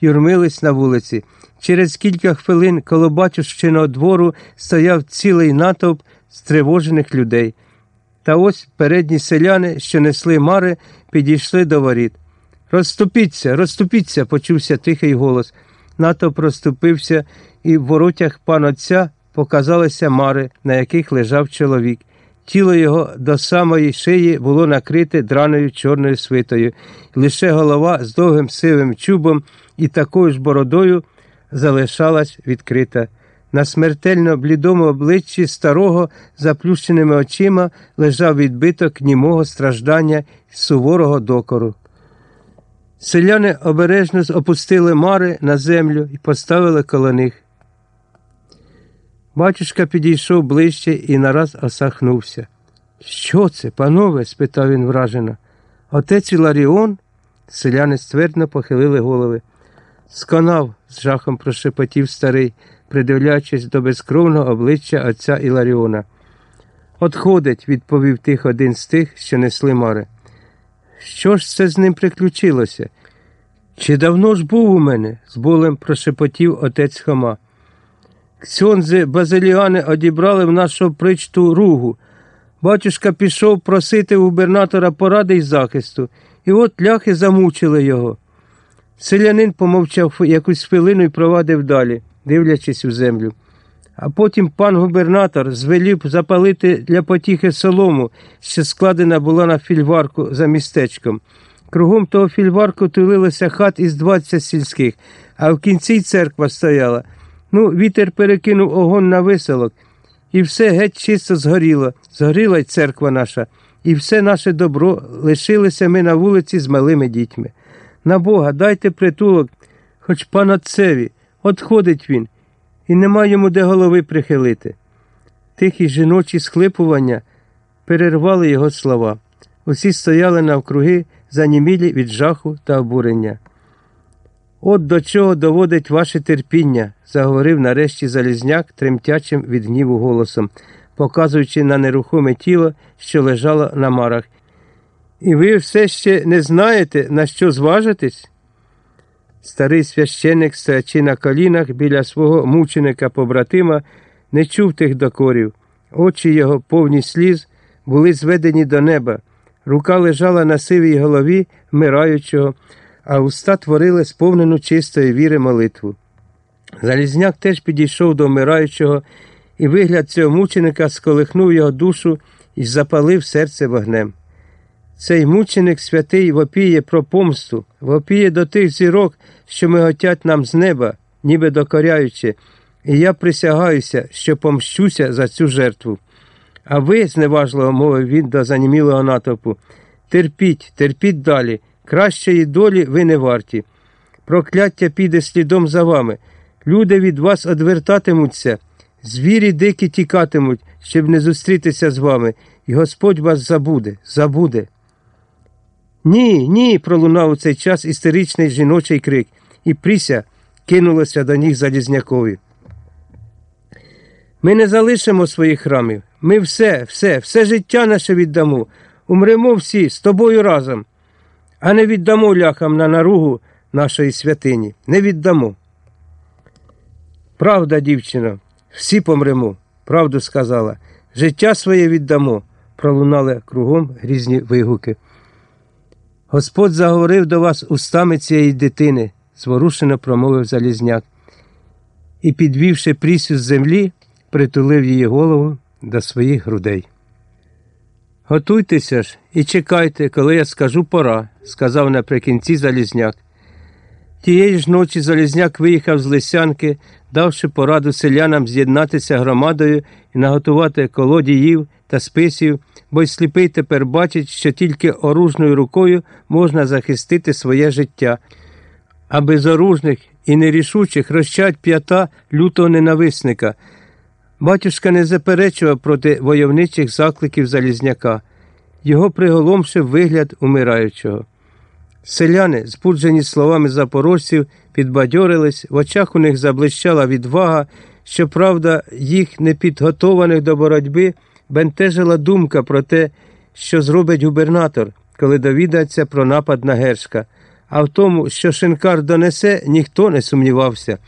юрмились на вулиці. Через кілька хвилин коло батюшчиного двору стояв цілий натовп стривожених людей. Та ось передні селяни, що несли мари, підійшли до воріт. Розступіться, розступіться, почувся тихий голос. Натовп розступився, і в воротях пан отця показалися мари, на яких лежав чоловік. Тіло його до самої шиї було накрите драною чорною свитою, лише голова з довгим сивим чубом і такою ж бородою залишалась відкрита. На смертельно блідому обличчі старого, заплющеними очима, лежав відбиток німого страждання і суворого докору. Селяни обережно опустили мари на землю і поставили коло них. Батюшка підійшов ближче і нараз осахнувся. Що це, панове? спитав він вражено. Отець Іларіон? Селяни ствердно похилили голови. Сконав, з жахом прошепотів старий, придивляючись до безкровного обличчя отця Іларіона. Отходить, відповів тих один з тих, що несли мари. Що ж це з ним приключилося? Чи давно ж був у мене? з болем прошепотів отець Хома. Ксьонзи базиліани одібрали в нашу причту ругу. Батюшка пішов просити губернатора поради й захисту, і от ляхи замучили його. Селянин помовчав якусь хвилину і провадив далі, дивлячись у землю. А потім пан губернатор звелів запалити для потіхи солому, що складена була на фільварку за містечком. Кругом того фільварку тулилося хат із двадцять сільських, а в кінці церква стояла. Ну, вітер перекинув огонь на виселок, і все геть чисто згоріло. Згоріла й церква наша, і все наше добро лишилися ми на вулиці з малими дітьми. На Бога, дайте притулок, хоч пан отцеві, отходить він, і нема йому де голови прихилити. Тихі жіночі схлипування перервали його слова. Усі стояли навкруги, занімілі від жаху та обурення. От до чого доводить ваше терпіння, заговорив нарешті Залізняк тремтячим від гніву голосом, показуючи на нерухоме тіло, що лежало на марах. І ви все ще не знаєте, на що зважитись? Старий священник, стоячи на колінах біля свого мученика побратима, не чув тих докорів. Очі його, повні сліз, були зведені до неба. Рука лежала на сивій голові вмираючого, а уста творили сповнену чистої віри молитву. Залізняк теж підійшов до вмираючого, і вигляд цього мученика сколихнув його душу і запалив серце вогнем. Цей мученик святий вопіє про помсту, вопіє до тих зірок, що миготять нам з неба, ніби докоряючи, і я присягаюся, що помщуся за цю жертву. А ви, зневажливо мовив він до занімілого натовпу, терпіть, терпіть далі, кращої долі ви не варті. Прокляття піде слідом за вами. Люди від вас одвертатимуться, звірі дикі тікатимуть, щоб не зустрітися з вами, і Господь вас забуде, забуде. Ні, ні. пролунав у цей час істеричний жіночий крик, і Пріся кинулася до ніг Залізнякові. Ми не залишимо своїх храмів. Ми все, все, все життя наше віддамо. Умремо всі з тобою разом, а не віддамо ляхам на наругу нашої святині. Не віддамо. Правда, дівчино, всі помремо, правду сказала. Життя своє віддамо, пролунали кругом грізні вигуки. Господь заговорив до вас устами цієї дитини, зворушено промовив Залізняк, і, підвівши прісю з землі, притулив її голову до своїх грудей. Готуйтеся ж і чекайте, коли я скажу пора, сказав наприкінці Залізняк. Тієї ж ночі Залізняк виїхав з Лисянки, давши пораду селянам з'єднатися громадою і наготувати колодіїв та списів, бо й сліпий тепер бачить, що тільки оружною рукою можна захистити своє життя, а безоружних і нерішучих розчать п'ята лютого ненависника. Батюшка не заперечував проти войовничих закликів Залізняка, його приголомшив вигляд умираючого. Селяни, збуджені словами запорожців, підбадьорились, в очах у них заблищала відвага, щоправда, їх непідготованих до боротьби бентежила думка про те, що зробить губернатор, коли довідається про напад на Гершка. А в тому, що шинкар донесе, ніхто не сумнівався.